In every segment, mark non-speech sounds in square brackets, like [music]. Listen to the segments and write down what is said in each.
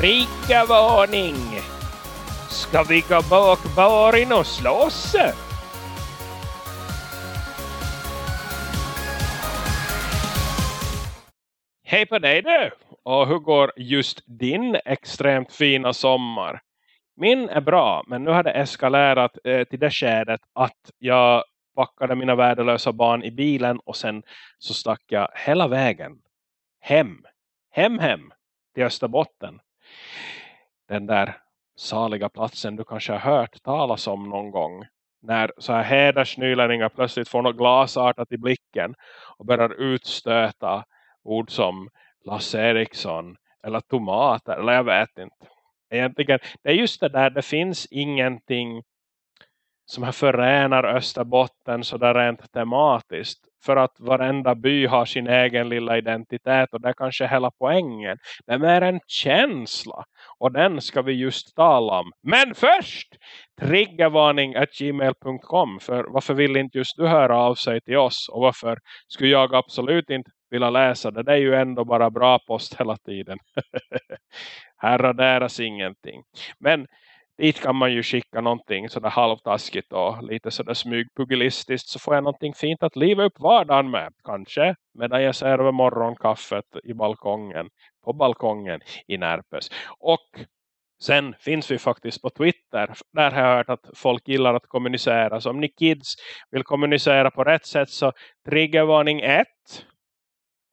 Triggervarning! Ska vi gå bak baren och slåss? Hej på dig du! Och hur går just din extremt fina sommar? Min är bra, men nu har det eskalerat eh, till det skedet att jag packade mina värdelösa barn i bilen och sen så stack jag hela vägen hem, hem, hem till Österbotten. Den där saliga platsen du kanske har hört talas om någon gång. När så här hedersnylänningar plötsligt får något glasartat i blicken och börjar utstöta ord som Lasse Eriksson eller tomater eller jag vet inte. Egentligen, det är just det där, det finns ingenting som här förenar Österbotten så där rent tematiskt. För att varenda by har sin egen lilla identitet och det är kanske hela poängen. Det är mer en känsla och den ska vi just tala om. Men först! Triggervarning at gmail.com för varför vill inte just du höra av sig till oss och varför skulle jag absolut inte vilja läsa det. Det är ju ändå bara bra post hela tiden. [laughs] Här raderas ingenting. Men dit kan man ju skicka någonting sådär halvtaskigt och lite sådär smygpugilistiskt så får jag någonting fint att liva upp vardagen med. Kanske medan jag ser över morgonkaffet i balkongen, på balkongen i Närpes. Och sen finns vi faktiskt på Twitter. Där har jag hört att folk gillar att kommunicera. Så om ni kids vill kommunicera på rätt sätt så triggervarning 1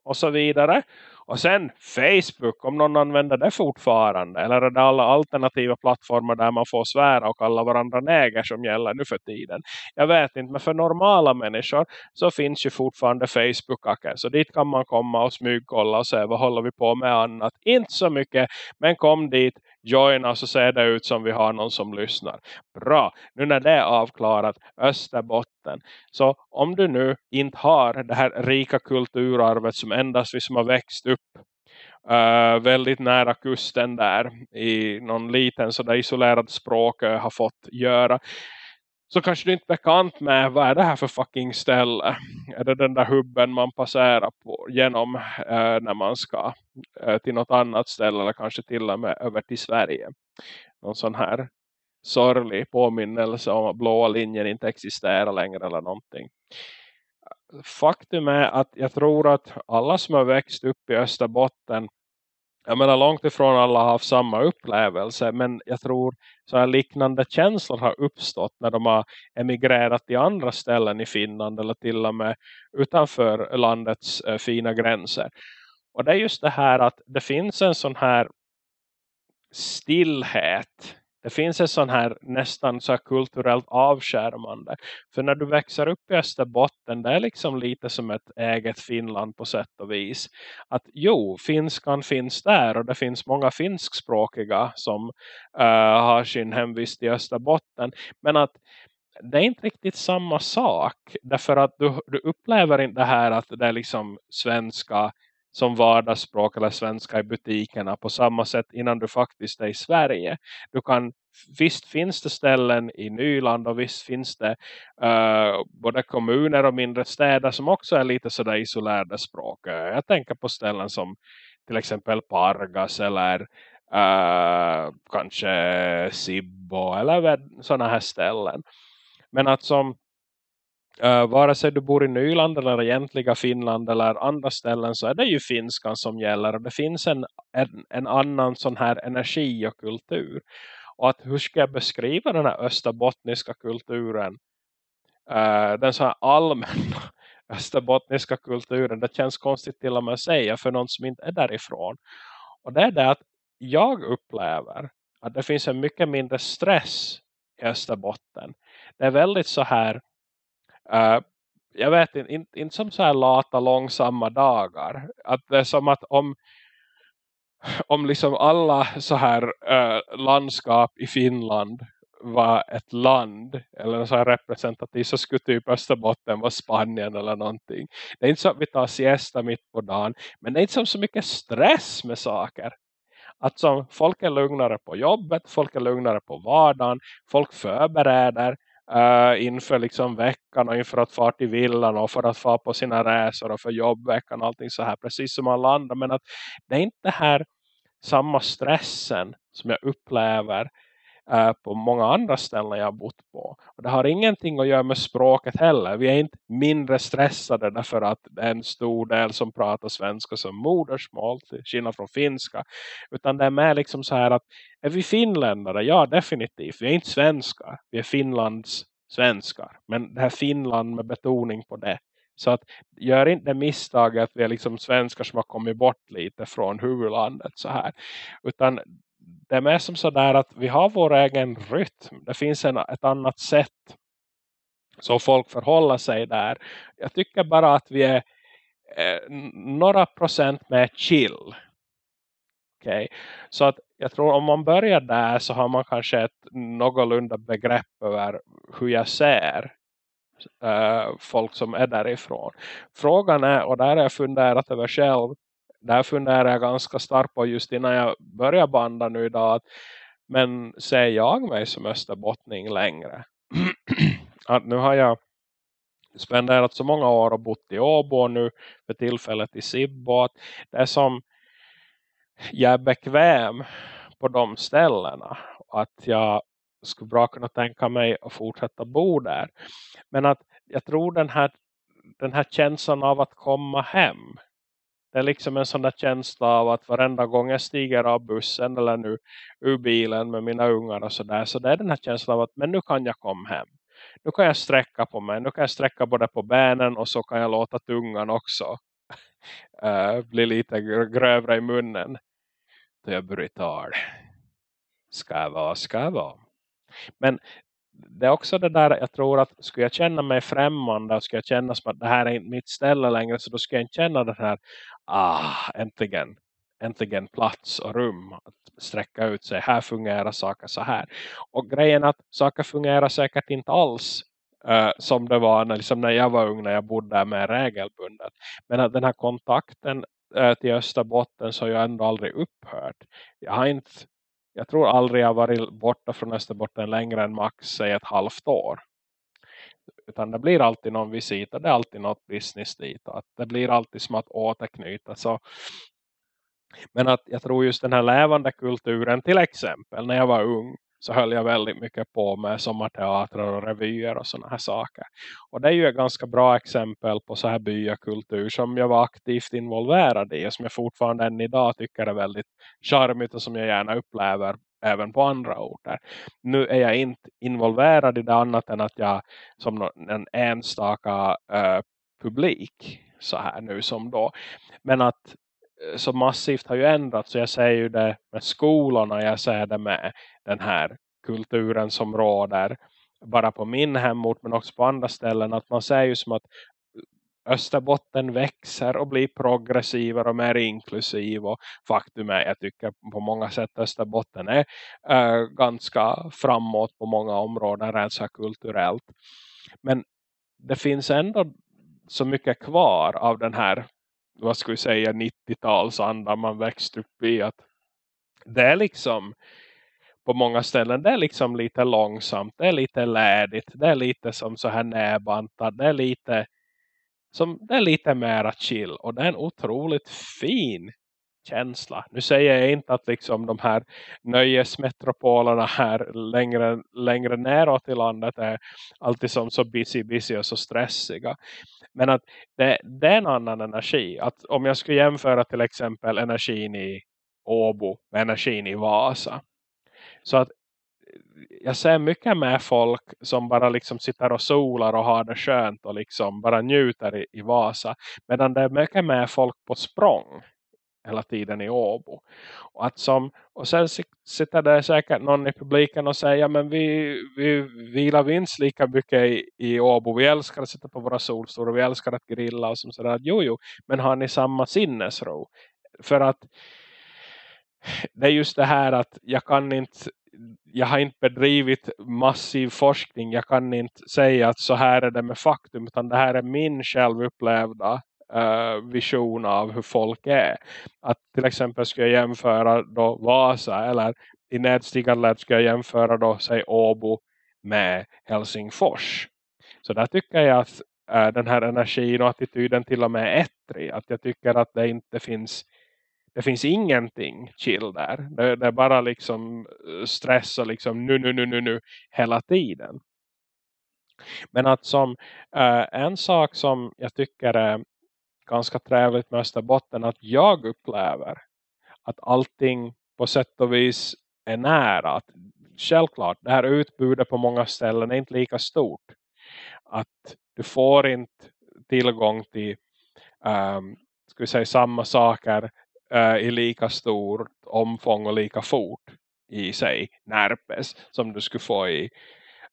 och så vidare. Och sen Facebook, om någon använder det fortfarande. Eller är det alla alternativa plattformar där man får svära och kalla varandra näger som gäller nu för tiden. Jag vet inte, men för normala människor så finns ju fortfarande Facebook. Så dit kan man komma och smygkolla och se vad håller vi på med annat. Inte så mycket, men kom dit, joina alltså så ser det ut som vi har någon som lyssnar. Bra, nu när det är avklarat, Österbotten. Så om du nu inte har det här rika kulturarvet som endast vi som har växt upp Uh, väldigt nära kusten där i någon liten sådär isolerad språk uh, har fått göra så kanske du inte är bekant med vad är det här för fucking ställe. Är det den där hubben man passerar på, genom eh, när man ska eh, till något annat ställe eller kanske till och med över till Sverige. Någon sån här sorglig påminnelse om att blåa linjen inte existerar längre eller någonting. Faktum är att jag tror att alla som har växt upp i Österbotten jag menar långt ifrån alla har haft samma upplevelse men jag tror så här liknande känslor har uppstått när de har emigrerat till andra ställen i Finland eller till och med utanför landets eh, fina gränser. Och det är just det här att det finns en sån här stillhet det finns ett sån här nästan så här kulturellt avskärmande. För när du växer upp i Österbotten, det är liksom lite som ett eget Finland på sätt och vis. Att jo, finskan finns där och det finns många finskspråkiga som uh, har sin hemvist i Österbotten. Men att det är inte riktigt samma sak. Därför att du, du upplever inte det här att det är liksom svenska som vardagsspråk eller svenska i butikerna på samma sätt innan du faktiskt är i Sverige. Du kan, visst finns det ställen i Nyland och visst finns det uh, både kommuner och mindre städer som också är lite sådär isolerade språk. Jag tänker på ställen som till exempel Pargas eller uh, kanske Sibbo eller sådana här ställen. Men att som Uh, vare sig du bor i Nyland eller egentliga Finland eller andra ställen så är det ju finskan som gäller. Och det finns en, en, en annan sån här energi och kultur. Och att hur ska jag beskriva den här österbottniska kulturen? Uh, den så här allmänna [laughs] österbottniska kulturen. Det känns konstigt till och med att säga för någon som inte är därifrån. Och det är det att jag upplever att det finns en mycket mindre stress i Österbotten. Det är väldigt så här Uh, jag vet inte, inte, inte som så här lata långsamma dagar. Att det är som att om om liksom alla så här uh, landskap i Finland var ett land eller så här representativt så skulle typ Österbotten vara Spanien eller någonting. Det är inte så att vi tar siesta mitt på dagen men det är inte som så mycket stress med saker. Att som folk är lugnare på jobbet, folk är lugnare på vardagen, folk förbereder uh, inför liksom veckan och inför att fara till villan och för att fara på sina resor och för jobbveckan och allting så här precis som alla andra. Men att det är inte här samma stressen som jag upplever på många andra ställen jag har bott på. Och det har ingenting att göra med språket heller. Vi är inte mindre stressade därför att det är en stor del som pratar svenska som modersmål till skillnad från finska. Utan det är mer liksom så här att är vi finländare? Ja, definitivt. Vi är inte svenskar. Vi är Finlands svenskar. Men det här Finland med betoning på det. Så att gör inte misstaget att vi är liksom svenskar som har kommit bort lite från huvudlandet så här. Utan det är mer som sådär att vi har vår egen rytm. Det finns en, ett annat sätt så folk förhåller sig där. Jag tycker bara att vi är eh, några procent mer chill. Okay. Så att jag tror om man börjar där så har man kanske ett någorlunda begrepp över hur jag ser eh, folk som är därifrån. Frågan är, och där har jag funderat över själv, där funderar jag ganska starkt på just innan jag börjar banda nu idag. Att, men ser jag mig som österbottning längre? [clears throat] att nu har jag spenderat så många år och bott i Åbo och nu för tillfället i Sibbo. Att det är som jag är bekväm på de ställena. Att jag skulle bra kunna tänka mig att fortsätta bo där. Men att jag tror den här, den här känslan av att komma hem det är liksom en sån där känsla av att varenda gång jag stiger av bussen eller nu ur bilen med mina ungar och sådär. Så det är den här känslan av att men nu kan jag komma hem. Nu kan jag sträcka på mig. Nu kan jag sträcka både på benen och så kan jag låta tungan också uh, [laughs] bli lite grövre i munnen. Då jag brutal. Ska jag vara, ska jag vara. Men det är också det där, jag tror att skulle jag känna mig främmande och skulle jag känna som att det här är inte mitt ställe längre så då skulle jag inte känna det här, ah, äntligen, äntligen plats och rum att sträcka ut sig, här fungerar saker så här. Och grejen att saker fungerar säkert inte alls uh, som det var när, liksom när jag var ung, när jag bodde där med regelbundet. Men att den här kontakten uh, till Österbotten så har jag ändå aldrig upphört. Jag har inte jag tror aldrig jag varit borta från Österbotten längre än max säg ett halvt år. Utan det blir alltid någon visit och det är alltid något business dit. Att det blir alltid som att återknyta. Så. Men att jag tror just den här levande kulturen till exempel när jag var ung så höll jag väldigt mycket på med sommarteatrar och revyer och sådana här saker. Och det är ju ett ganska bra exempel på så här byakultur som jag var aktivt involverad i och som jag fortfarande än idag tycker är väldigt charmigt och som jag gärna upplever även på andra orter. Nu är jag inte involverad i det annat än att jag som en enstaka uh, publik så här nu som då. Men att eh, så massivt har ju ändrats så jag säger ju det med skolorna, jag säger det med den här kulturen som råder bara på min hemort men också på andra ställen att man säger ju som att Österbotten växer och blir progressivare och mer inklusiv och faktum är jag tycker på många sätt Österbotten är äh, ganska framåt på många områden rent så kulturellt. Men det finns ändå så mycket kvar av den här vad ska vi säga 90-talsandan man växt upp i att det är liksom på många ställen det är liksom lite långsamt, det är lite lädigt, det är lite som så här näbantat, det är lite som det är lite mera chill och det är en otroligt fin känsla. Nu säger jag inte att liksom de här nöjesmetropolerna här längre, längre neråt i landet är alltid som så busy, busy och så stressiga. Men att det, det är en annan energi. Att om jag skulle jämföra till exempel energin i Åbo med energin i Vasa så att jag ser mycket med folk som bara liksom sitter och solar och har det skönt och liksom bara njuter i, i Vasa. Medan det är mycket med folk på språng hela tiden i Åbo. Och, att som, och sen sitter det säkert någon i publiken och säger men vi, vi vilar vinst lika mycket i, i Åbo. Vi älskar att sitta på våra solstolar och vi älskar att grilla och som sådär. Jo, jo, men har ni samma sinnesro? För att det är just det här att jag kan inte jag har inte bedrivit massiv forskning. Jag kan inte säga att så här är det med faktum. Utan det här är min självupplevda uh, vision av hur folk är. Att till exempel ska jag jämföra då Vasa. Eller i nedstigande ska jag jämföra då säg Åbo med Helsingfors. Så där tycker jag att uh, den här energin och attityden till och med är ettrig. Att jag tycker att det inte finns det finns ingenting chill där. Det, det, är bara liksom eh, stress och liksom nu, nu, nu, nu, nu hela tiden. Men att som uh, en sak som jag tycker är ganska trevligt med Österbotten att jag upplever att allting på sätt och vis är nära. Att självklart, det här utbudet på många ställen är inte lika stort. Att du får inte tillgång till um, ska vi säga, samma saker uh, i lika stort omfång och lika fort i sig Närpes som du skulle få i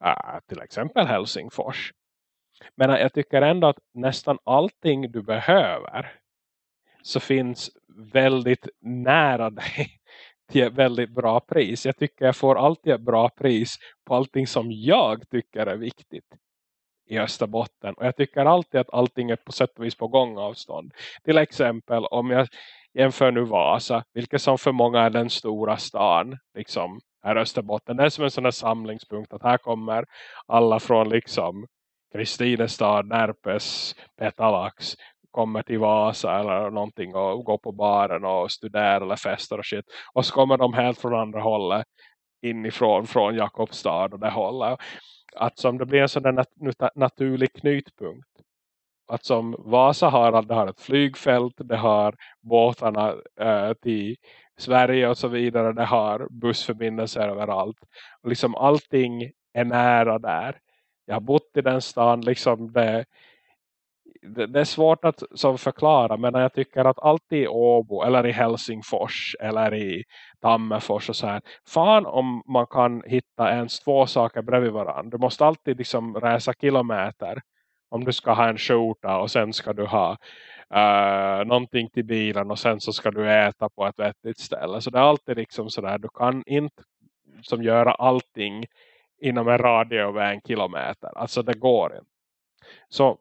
uh, till exempel Helsingfors. Men jag tycker ändå att nästan allting du behöver så finns väldigt nära [laughs] dig till ett väldigt bra pris. Jag tycker jag får alltid ett bra pris på allting som jag tycker är viktigt i Österbotten. Och jag tycker alltid att allting är på sätt och vis på gångavstånd. Till exempel om jag jämför nu Vasa, vilket som för många är den stora stan, liksom här Österbotten. Det är som en sån här samlingspunkt att här kommer alla från liksom Kristinestad, Närpes, Petalax kommer till Vasa eller någonting och går på baren och studerar eller festar och shit. Och så kommer de helt från andra hållet inifrån från Jakobstad och det hållet. Att som det blir en sån där nat naturlig knytpunkt. Att som Vasa har, det har ett flygfält, det har båtarna äh, till Sverige och så vidare, det har bussförbindelser överallt. Och liksom allting är nära där. Jag har bott i den stan, liksom det, det, det, är svårt att som förklara men jag tycker att alltid i Åbo eller i Helsingfors eller i Tammerfors och så här, fan om man kan hitta ens två saker bredvid varandra. Du måste alltid liksom resa kilometer om du ska ha en skjorta och sen ska du ha uh, någonting till bilen och sen så ska du äta på ett vettigt ställe. Så det är alltid liksom sådär, du kan inte som göra allting inom en radie av en kilometer. Alltså det går inte. Så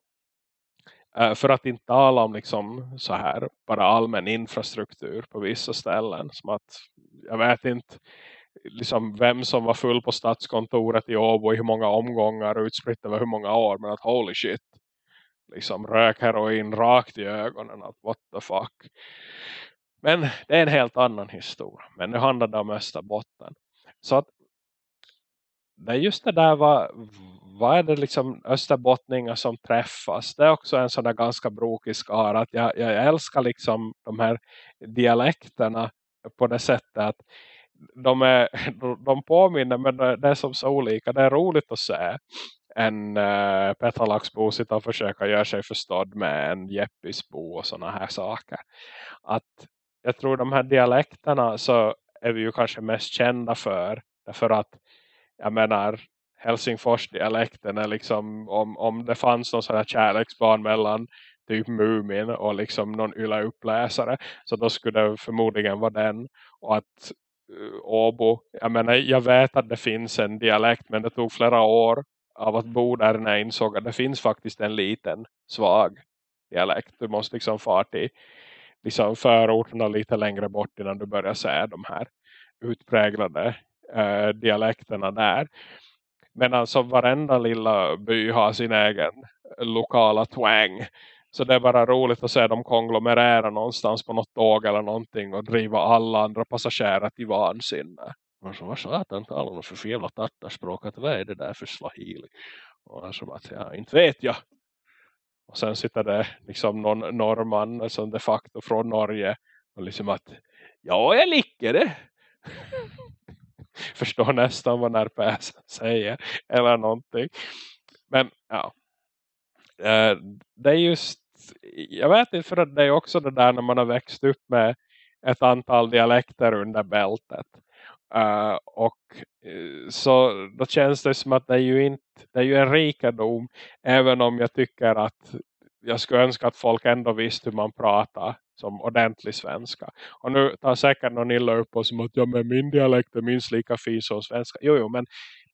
uh, för att inte tala om liksom så här bara allmän infrastruktur på vissa ställen. Som att, jag vet inte liksom vem som var full på Statskontoret i Åbo i hur många omgångar utspritt över hur många år. Men att holy shit. Liksom rök heroin rakt i ögonen. Att what the fuck. Men det är en helt annan historia. Men nu handlar det om Österbotten. Så att det är just det där vad, vad är det liksom österbottningar som träffas. Det är också en sån där ganska brokig skara. Att jag, jag älskar liksom de här dialekterna på det sättet att [laughs] de, är, de påminner men det är som så olika. Det är roligt att se en eh, uh, petalaxbo sitta och försöka göra sig förstådd med en jeppisbo och sådana här saker. Att jag tror de här dialekterna så är vi ju kanske mest kända för. Därför att jag menar Helsingfors-dialekten är liksom om, om det fanns någon sån här kärleksbarn mellan typ Mumin och liksom någon ylla uppläsare så då skulle det förmodligen vara den och att Eh, Åbo, jag menar jag vet att det finns en dialekt men det tog flera år av att bo där när jag insåg att det finns faktiskt en liten svag dialekt. Du måste liksom fara till liksom förorterna lite längre bort innan du börjar se de här utpräglade eh, dialekterna där. Men alltså varenda lilla by har sin egen lokala twang. Så det är bara roligt att se dem konglomerera någonstans på något tåg eller någonting och driva alla andra passagerare till vansinne. Och så var satan talar de för för jävla tattarspråk att vad är det där för slahili? Och han som att ja, inte vet jag. Och sen sitter det liksom någon norrman som de facto från Norge och liksom att ja jag liker det. [laughs] Förstår nästan vad närpäsen säger eller någonting. Men ja. Eh, det är just jag vet inte för att det är också det där när man har växt upp med ett antal dialekter under bältet. Uh, och uh, så då känns det som att det är ju inte det är ju en rikedom även om jag tycker att jag skulle önska att folk ändå visste hur man pratar som ordentlig svenska. Och nu tar säkert någon illa upp och som att ja, men min dialekt är minst lika fin som svenska. Jo, jo, men,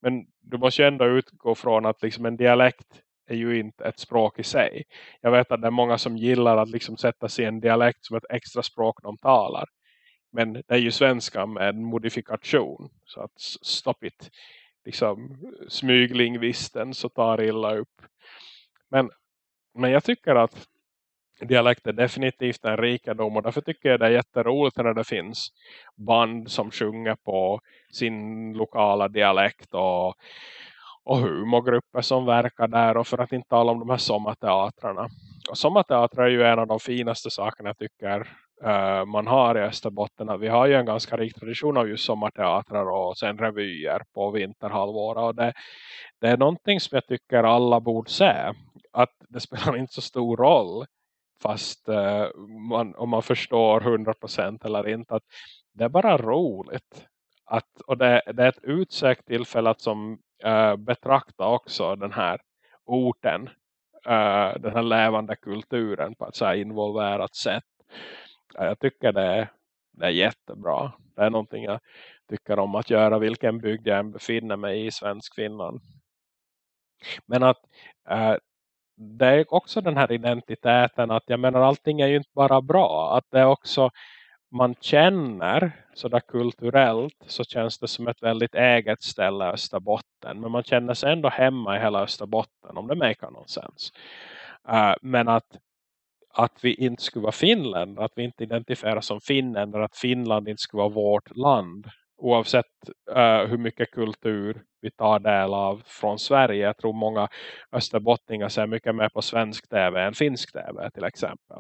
men du måste ju ändå utgå från att liksom en dialekt är ju inte ett språk i sig. Jag vet att det är många som gillar att liksom sätta sig i en dialekt som ett extra språk de talar. Men det är ju svenska med en modifikation. Så att stop it. Liksom smyglingvisten så tar illa upp. Men, men jag tycker att dialekt är definitivt en rikedom och därför tycker jag det är jätteroligt när det finns band som sjunger på sin lokala dialekt och, och humorgrupper som verkar där och för att inte tala om de här sommarteatrarna. Och sommarteatrar är ju en av de finaste sakerna jag tycker uh, man har i Österbotten. Vi har ju en ganska rik tradition av just sommarteatrar och sen revyer på vinterhalvåret och det, det är någonting som jag tycker alla borde se. Att det spelar inte så stor roll fast uh, man, om man förstår 100% eller inte att det är bara roligt att, och det, det är ett utsökt tillfälle att som uh, betrakta också den här orten uh, den här levande kulturen på ett så här involverat sätt. Jag tycker det är, det är jättebra. Det är någonting jag tycker om att göra vilken bygd jag än befinner mig i svensk Finland men att uh, det är också den här identiteten att jag menar allting är ju inte bara bra. Att det är också man känner sådär kulturellt så känns det som ett väldigt eget ställe Österbotten. Men man känner sig ändå hemma i hela Österbotten om det makar någon sens. Uh, men att, att vi inte skulle vara Finland, att vi inte identifierar som finländare, att Finland inte skulle vara vårt land oavsett uh, hur mycket kultur vi tar del av från Sverige. Jag tror många österbottningar ser mycket mer på svensk tv än finsk tv till exempel.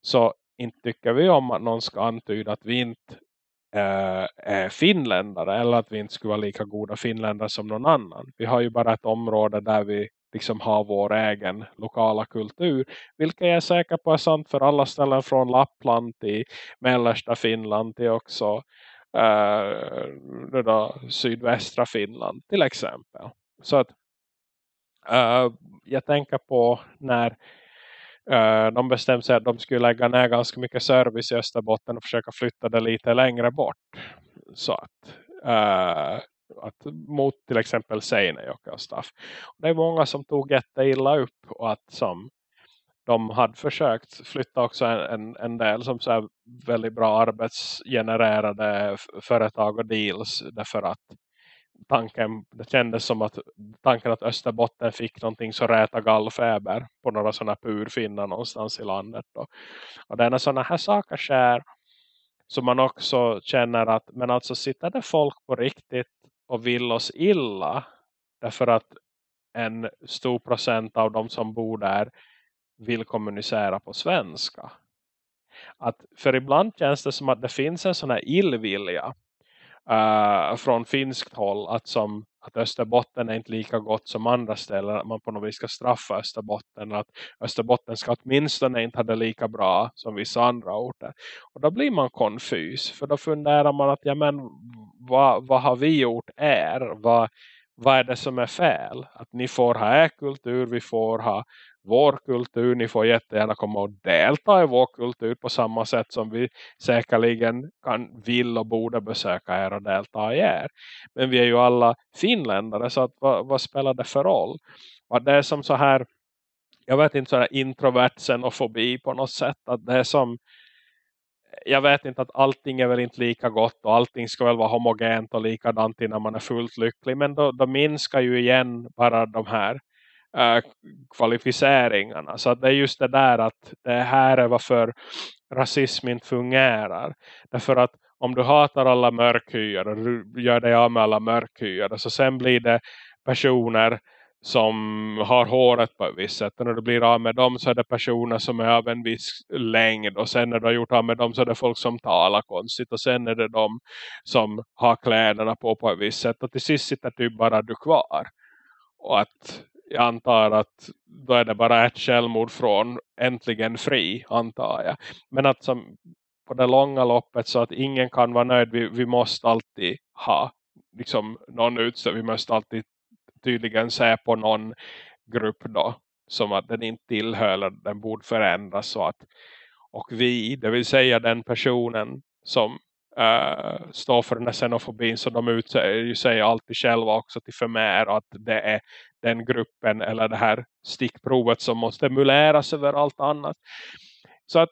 Så inte tycker vi om att någon ska antyda att vi inte eh, är finländare eller att vi inte skulle vara lika goda finländare som någon annan. Vi har ju bara ett område där vi liksom har vår egen lokala kultur. Vilket jag är säker på är sant för alla ställen från Lappland till mellersta Finland till också eh, uh, då, sydvästra Finland till exempel. Så att eh, jag tänker på när uh, de bestämde sig att de skulle lägga ner ganska mycket service i Österbotten och försöka flytta det lite längre bort. Så att, uh, att mot till exempel Seinejok och stuff. Det är många som tog jätteilla upp och att som de hade försökt flytta också en, en del som så väldigt bra arbetsgenererade företag och deals därför att tanken, det kändes som att tanken att Österbotten fick någonting så räta gallfeber på några sådana purfinnar någonstans i landet då. och det är när sådana här saker sker som man också känner att men alltså sitter det folk på riktigt och vill oss illa därför att en stor procent av de som bor där vill kommunicera på svenska. Att, för ibland känns det som att det finns en sån här illvilja uh, från finskt håll att, som, att Österbotten är inte lika gott som andra ställen. Att man på något vis ska straffa Österbotten. Att Österbotten ska åtminstone inte ha det lika bra som vissa andra orter. Och då blir man konfys. För då funderar man att ja men vad, vad har vi gjort är? Vad, vad är det som är fel? Att ni får ha er kultur, vi får ha vår kultur. Ni får jättegärna komma och delta i vår kultur på samma sätt som vi säkerligen kan, vill och borde besöka er och delta i er. Men vi är ju alla finländare så att, vad, vad spelar det för roll? Och det är som så här, jag vet inte så här introvert xenofobi på något sätt. Att det är som jag vet inte att allting är väl inte lika gott och allting ska väl vara homogent och likadant innan man är fullt lycklig. Men då, då minskar ju igen bara de här äh, kvalificeringarna. Så det är just det där att det här är varför rasism inte fungerar. Därför att om du hatar alla mörkhyade och du gör dig av med alla mörkhyade så sen blir det personer som har håret på ett visst sätt. Och när du blir av med dem så är det personer som är av en viss längd. Och sen när du har gjort av med dem så är det folk som talar konstigt. Och sen är det de som har kläderna på på ett visst sätt. Och till sist sitter typ bara du kvar. Och att jag antar att då är det bara ett självmord från äntligen fri, antar jag. Men att som på det långa loppet så att ingen kan vara nöjd. Vi, vi måste alltid ha liksom någon utstånd. Vi måste alltid tydligen se på någon grupp då. Som att den inte tillhör eller den borde förändras. Så att, och vi, det vill säga den personen som uh, står för den här xenofobin så de utsäger sig alltid själva också till förmer att det är den gruppen eller det här stickprovet som måste emuleras över allt annat. Så att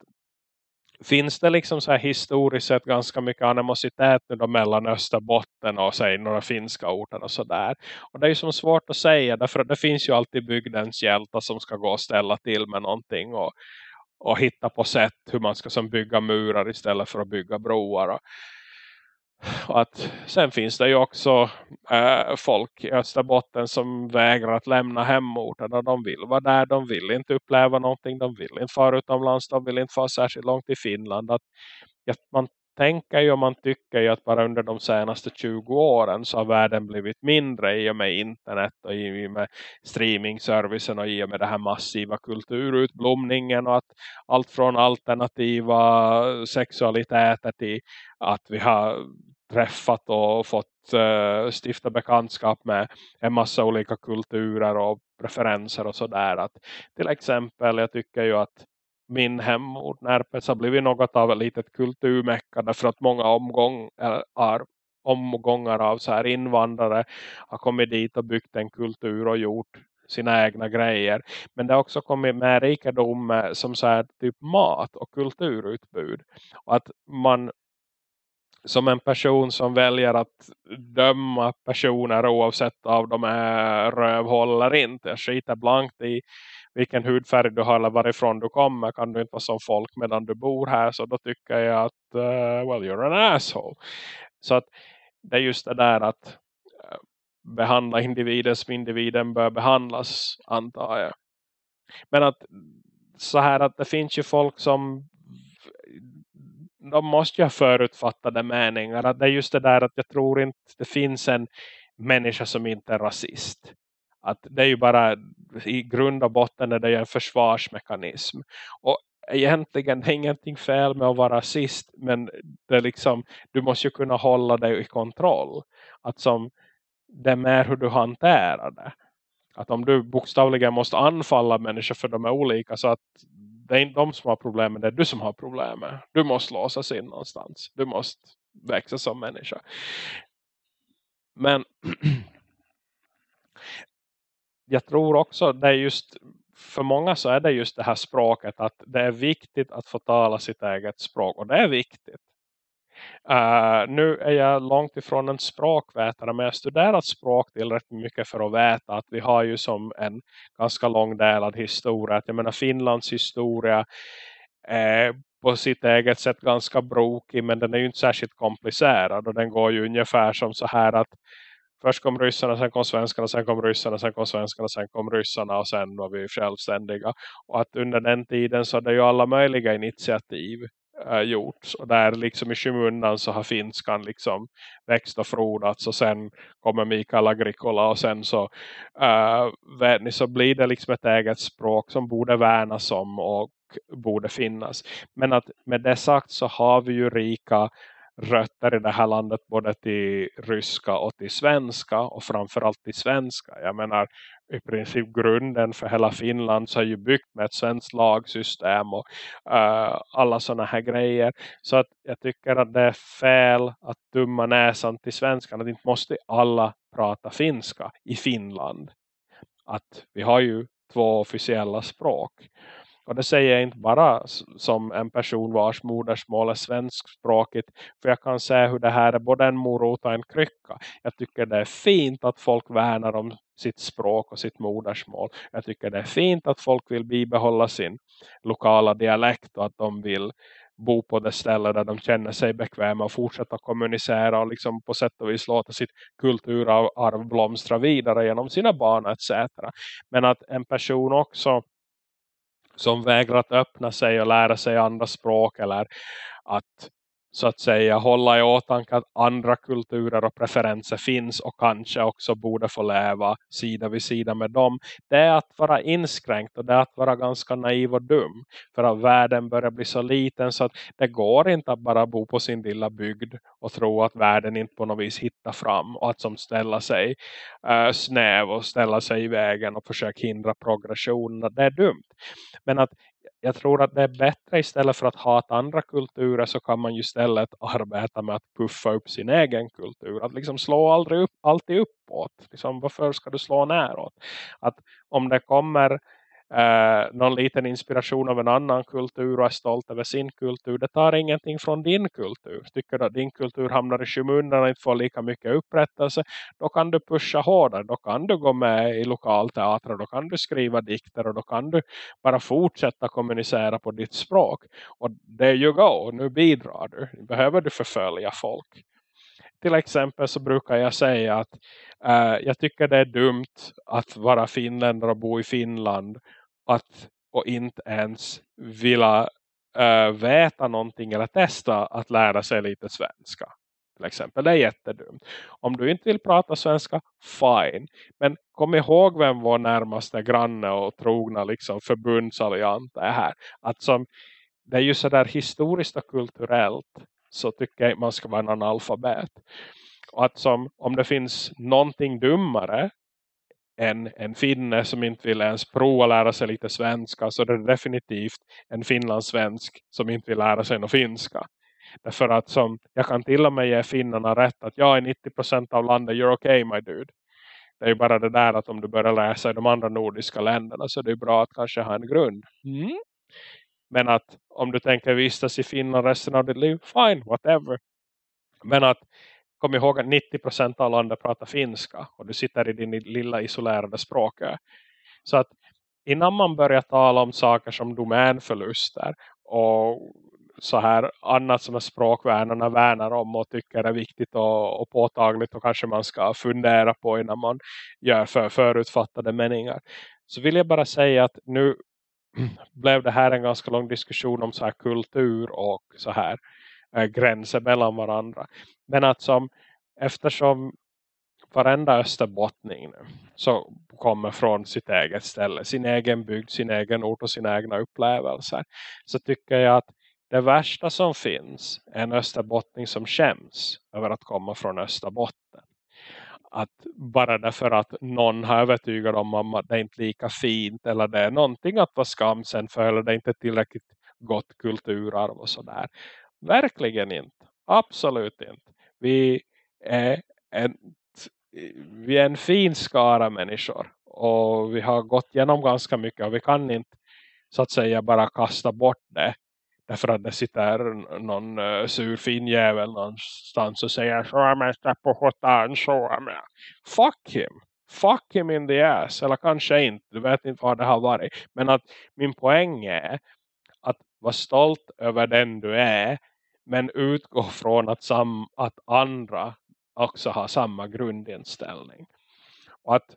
finns det liksom så här historiskt sett ganska mycket animositet nu då mellan Österbotten och säg några finska orter och sådär. Och det är ju som svårt att säga därför att det finns ju alltid bygdens hjältar som ska gå och ställa till med någonting och och hitta på sätt hur man ska som bygga murar istället för att bygga broar. Och, och att sen finns det ju också äh, folk i Österbotten som vägrar att lämna hemorten och de vill vara där, de vill inte uppleva någonting, de vill inte fara utomlands, de vill inte fara särskilt långt i Finland. Att, att man tänker ju och man tycker ju att bara under de senaste 20 åren så har världen blivit mindre i och med internet och i och med streamingservicen och i och med det här massiva kulturutblomningen och att allt från alternativa sexualiteter till att vi har träffat och fått uh, stifta bekantskap med en massa olika kulturer och preferenser och sådär. Till exempel, jag tycker ju att min hemort Närpes har blivit något av ett litet kulturmecka därför att många omgångar, omgångar av så här invandrare har kommit dit och byggt en kultur och gjort sina egna grejer. Men det har också kommit med rikedom eh, som så här typ mat och kulturutbud. Och att man som en person som väljer att döma personer oavsett av de är rövhåll eller inte. Jag skiter blankt i vilken hudfärg du har eller varifrån du kommer kan du inte vara som folk medan du bor här så då tycker jag att uh, well you're an asshole. Så att det är just det där att eh, behandla individen som individen bör behandlas antar jag. Men att så här att det finns ju folk som de måste ju ha förutfattade meningar. Att det är just det där att jag tror inte det finns en människa som inte är rasist. Att det är ju bara i grund och botten är det en försvarsmekanism. Och egentligen det är ingenting fel med att vara rasist. Men det är liksom, du måste ju kunna hålla dig i kontroll. Att som, det är mer hur du hanterar det. Att om du bokstavligen måste anfalla människor för de är olika så att det är inte de som har problemen, det är du som har problemen. Du måste låsas in någonstans. Du måste växa som människa. Men [clears throat] jag tror också det är just för många så är det just det här språket att det är viktigt att få tala sitt eget språk och det är viktigt. Uh, nu är jag långt ifrån en språkvetare men jag har studerat språk tillräckligt mycket för att veta att vi har ju som en ganska lång delad historia. Att jag menar Finlands historia är på sitt eget sätt ganska brokig men den är ju inte särskilt komplicerad och den går ju ungefär som så här att först kom ryssarna, sen kom svenskarna, sen kom ryssarna, sen kom svenskarna, sen kom ryssarna och sen var vi självständiga. Och att under den tiden så hade det ju alla möjliga initiativ äh, gjorts. Och där liksom i skymundan så har finskan liksom växt och frodats och sen kommer Mikael Agricola och sen så, äh, ni, så blir det liksom ett eget språk som borde värnas om och borde finnas. Men att med det sagt så har vi ju rika rötter i det här landet både till ryska och till svenska och framförallt till svenska. Jag menar i princip grunden för hela Finland så är ju byggt med ett svenskt lagsystem och uh, alla sådana här grejer. Så att jag tycker att det är fel att dumma näsan till svenskan. Att inte måste alla prata finska i Finland. Att vi har ju två officiella språk. Och det säger jag inte bara som en person vars modersmål är svenskspråkigt. För jag kan säga hur det här är både en morot och en krycka. Jag tycker det är fint att folk värnar om sitt språk och sitt modersmål. Jag tycker det är fint att folk vill bibehålla sin lokala dialekt och att de vill bo på det ställe där de känner sig bekväma och fortsätta kommunicera och liksom på sätt och vis låta sitt kulturarv blomstra vidare genom sina barn etc. Men att en person också som vägrar att öppna sig och lära sig andra språk eller att så att säga hålla i åtanke att andra kulturer och preferenser finns och kanske också borde få leva sida vid sida med dem. Det är att vara inskränkt och det är att vara ganska naiv och dum. För att världen börjar bli så liten så att det går inte att bara bo på sin lilla bygd och tro att världen inte på något vis hittar fram och att som ställa sig uh, snäv och ställa sig i vägen och försöka hindra progressionen. Det är dumt. Men att jag tror att det är bättre istället för att hata andra kulturer så kan man ju istället arbeta med att puffa upp sin egen kultur. Att liksom slå aldrig upp, alltid uppåt. Liksom, varför ska du slå näråt? Att om det kommer eh, någon liten inspiration av en annan kultur och är stolt över sin kultur. Det tar ingenting från din kultur. Tycker du att din kultur hamnar i skymundan och inte får lika mycket upprättelse. Då kan du pusha hårdare. Då kan du gå med i lokalteater. Då kan du skriva dikter. Och då kan du bara fortsätta kommunicera på ditt språk. Och there you go. Nu bidrar du. Behöver du förfölja folk till exempel så brukar jag säga att uh, jag tycker det är dumt att vara finländare och bo i Finland att, och inte ens vilja eh, äh, veta någonting eller testa att lära sig lite svenska. Till exempel, det är jättedumt. Om du inte vill prata svenska, fine. Men kom ihåg vem vår närmaste granne och trogna liksom förbundsalliant är här. Att som, det är ju sådär historiskt och kulturellt så tycker jag man ska vara en analfabet. Och att som, om det finns någonting dummare än en finne som inte vill ens prova lära sig lite svenska så det är definitivt en finlandssvensk som inte vill lära sig något finska. Därför att som, jag kan till och med ge finnarna rätt att jag är 90% av landet, you're okay my dude. Det är ju bara det där att om du börjar läsa i de andra nordiska länderna så det är bra att kanske ha en grund. Mm. Men att om du tänker vistas i Finland resten av ditt liv, fine, whatever. Men att kom ihåg att 90% av landet pratar finska och du sitter i din lilla isolerade språk. Så att innan man börjar tala om saker som domänförluster och så här annat som språkvärnarna värnar om och tycker är viktigt och, och påtagligt och kanske man ska fundera på innan man gör för, förutfattade meningar. Så vill jag bara säga att nu [clears throat] blev det här en ganska lång diskussion om så här kultur och så här äh, gränser mellan varandra. Men att som eftersom varenda österbottning nu, så kommer från sitt eget ställe, sin egen bygd, sin egen ort och sina egna upplevelser. Så tycker jag att det värsta som finns är en österbottning som skäms över att komma från Österbotten att bara därför att någon har övertygat om att det är inte lika fint eller det är någonting att vara skamsen för eller det är inte tillräckligt gott kulturarv och sådär. Verkligen inte. Absolut inte. Vi är en, vi är en fin skara människor och vi har gått igenom ganska mycket och vi kan inte så att säga bara kasta bort det Därför att det sitter någon uh, sur fin jävel någonstans och säger så är mästare på hotan så är Fuck him! Fuck him in the ass. Eller kanske inte. Du vet inte vad det har varit. Men att min poäng är att vara stolt över den du är. Men utgå [laughs] från att, sam att andra också har samma grundinställning. Och att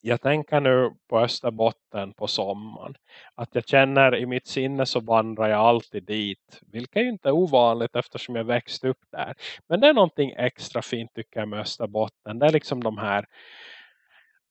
jag tänker nu på Österbotten på sommaren. Att jag känner i mitt sinne så vandrar jag alltid dit. Vilket är inte ovanligt eftersom jag växte upp där. Men det är någonting extra fint tycker jag med Österbotten. Det är liksom de här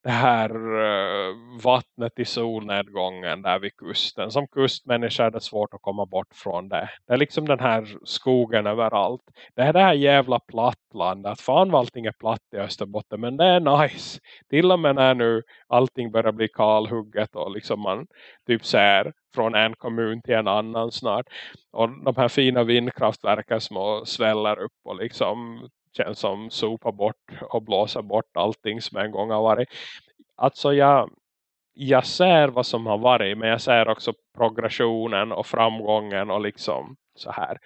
det här eh, vattnet i solnedgången där vid kusten. Som kustmänniska är det svårt att komma bort från det. Det är liksom den här skogen överallt. Det är det här jävla plattlandet. Fan vad allting är platt i Österbotten. Men det är nice. Till och med när nu allting börjar bli kalhugget och liksom man typ ser från en kommun till en annan snart. Och de här fina vindkraftverken som sväller upp och liksom känns som sopa bort och blåsa bort allting som en gång har varit. Alltså jag, jag ser vad som har varit men jag ser också progressionen och framgången och liksom så här.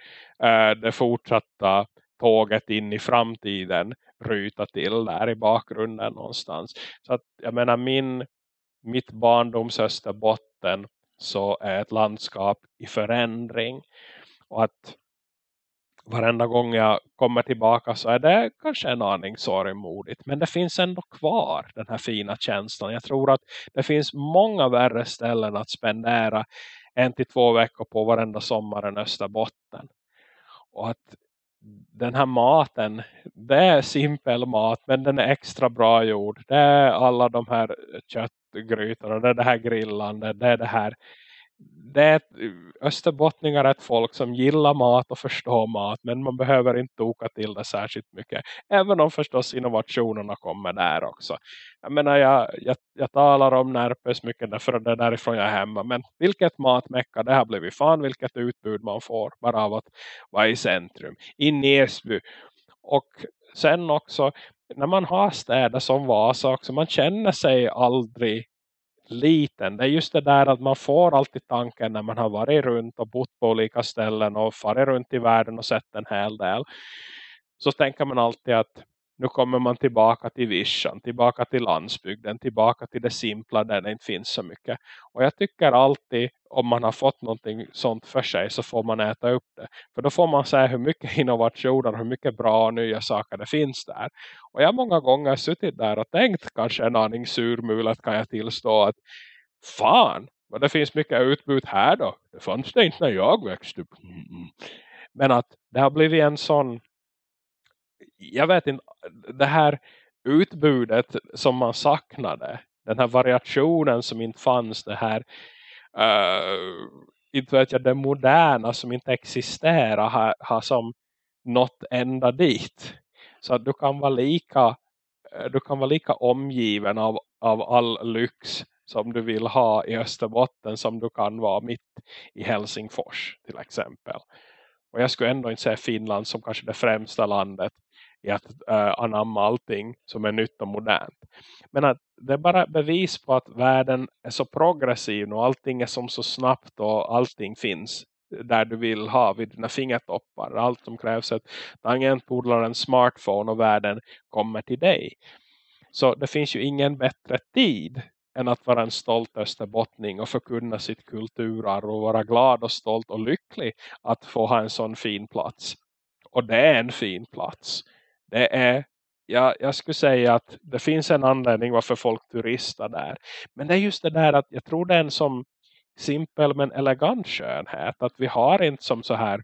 Eh, det fortsatta tåget in i framtiden ryta till där i bakgrunden någonstans. Så att jag menar min, mitt barndoms Österbotten så är ett landskap i förändring. Och att varenda gång jag kommer tillbaka så är det kanske en aning sorgmodigt. Men det finns ändå kvar den här fina känslan. Jag tror att det finns många värre ställen att spendera en till två veckor på varenda sommar än Österbotten. Och att den här maten, det är simpel mat men den är extra bra gjord. Det är alla de här köttgrytorna, det är det här grillande, det är det här det är eh, österbottningar är ett folk som gillar mat och förstår mat. Men man behöver inte toka till det särskilt mycket. Även om förstås innovationerna kommer där också. Jag menar, jag, jag, jag talar om Närpes mycket därför att det är därifrån jag är hemma. Men vilket matmäcka det har blivit fan vilket utbud man får. Bara av att vara i centrum. I Nesby. Och sen också när man har städer som Vasa också. Man känner sig aldrig liten. Det är just det där att man får alltid tanken när man har varit runt och bott på olika ställen och farit runt i världen och sett en hel del. Så tänker man alltid att nu kommer man tillbaka till vischan, tillbaka till landsbygden, tillbaka till det simpla där det inte finns så mycket. Och jag tycker alltid om man har fått någonting sånt för sig så får man äta upp det. För då får man se hur mycket [laughs] innovationer, hur mycket bra och nya saker det finns där. Och jag har många gånger suttit där och tänkt kanske en aning surmulat kan jag tillstå att fan, men det finns mycket utbud här då. Det fanns det inte när jag växte upp. Mm. mm. Men att det har blivit en sån jag vet inte, det här utbudet som man saknade, den här variationen som inte fanns, det här uh, inte vet jag, det moderna som inte existerar har, har som nått ända dit. Så att du kan vara lika du kan vara lika omgiven av, av all lyx som du vill ha i Österbotten som du kan vara mitt i Helsingfors till exempel. Och jag skulle ändå inte säga Finland som kanske det främsta landet i att uh, anamma allting som är nytt och modernt. Men att det är bara bevis på att världen är så progressiv och allting är som så snabbt och allting finns där du vill ha vid dina fingertoppar. Allt som krävs är att tangentbord en smartphone och världen kommer till dig. Så det finns ju ingen bättre tid än att vara en stolt österbottning och förkunna sitt kulturarv och vara glad och stolt och lycklig att få ha en sån fin plats. Och det är en fin plats det är jag, jag skulle säga att det finns en anledning varför folk turistar där. Men det är just det där att jag tror det är en som simpel men elegant skönhet. Att vi har inte som så här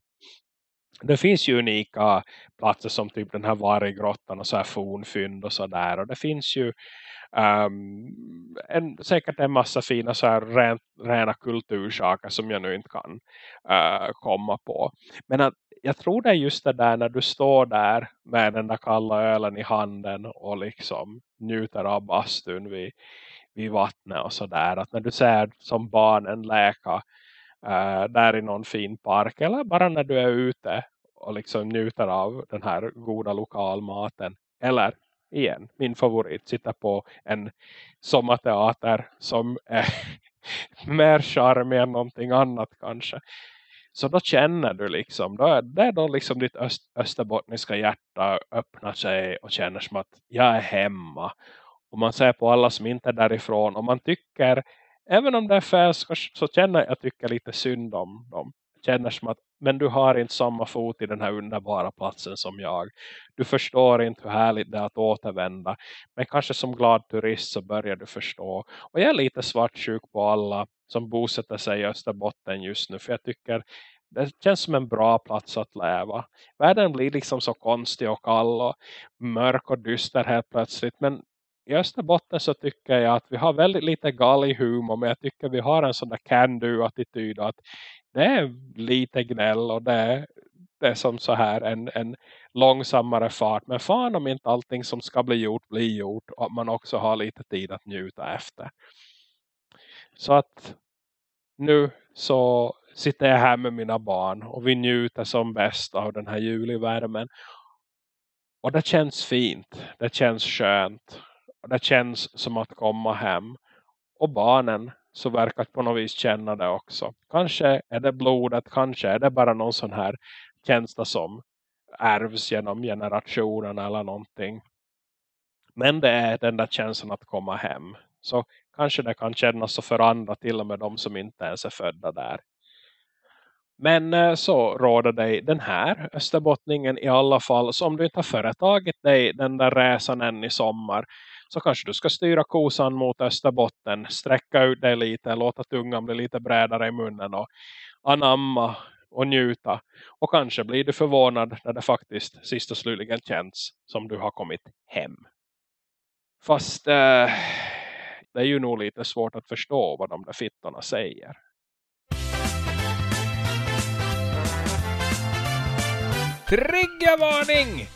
det finns ju unika platser som typ den här Varggrottan och så här fornfynd och sådär. Och det finns ju um, en, säkert en massa fina så här rent, rena kultursaker som jag nu inte kan uh, komma på. Men att jag tror det är just det där när du står där med den där kalla ölen i handen och liksom njuter av bastun vid, vid vattnet och sådär. Att när du ser som barnen läka äh, eh, där i någon fin park eller bara när du är ute och liksom njuter av den här goda lokalmaten. Eller igen, min favorit, sitta på en sommarteater som är [laughs] mer charmig än någonting annat kanske. Så då känner du liksom, då är det då liksom ditt öst, österbottniska hjärta öppnar sig och känner som att jag är hemma. Och man ser på alla som inte är därifrån och man tycker, även om det är fel så, så känner jag tycker lite synd om dem. Känner som att, men du har inte samma fot i den här underbara platsen som jag. Du förstår inte hur härligt det är att återvända. Men kanske som glad turist så börjar du förstå. Och jag är lite svartsjuk på alla som bosätter sig i Österbotten just nu. För jag tycker det känns som en bra plats att leva. Världen blir liksom så konstig och kall och mörk och dyster helt plötsligt. Men i Österbotten så tycker jag att vi har väldigt lite galghumor. Men jag tycker vi har en sån där can-do-attityd. Att det är lite gnäll och det är, det är som så här en, en långsammare fart. Men fan om inte allting som ska bli gjort blir gjort. Och att man också har lite tid att njuta efter. Så att nu så sitter jag här med mina barn och vi njuter som bäst av den här julivärmen. Och det känns fint, det känns skönt, och det känns som att komma hem. Och barnen så verkar på något vis känna det också. Kanske är det blodet, kanske är det bara någon sån här känsla som ärvs genom generationerna eller någonting. Men det är den där känslan att komma hem. Så kanske det kan kännas så för andra till och med de som inte ens är födda där. Men eh, så råder dig den här österbottningen i alla fall. Så om du inte har företagit dig den där resan än i sommar. Så kanske du ska styra kosan mot Österbotten. Sträcka ut dig lite. Låta tungan bli lite bredare i munnen. Och anamma och njuta. Och kanske blir du förvånad när det faktiskt sist och slutligen känns som du har kommit hem. Fast eh, det är ju nog lite svårt att förstå vad de där fittorna säger. Triggervarning!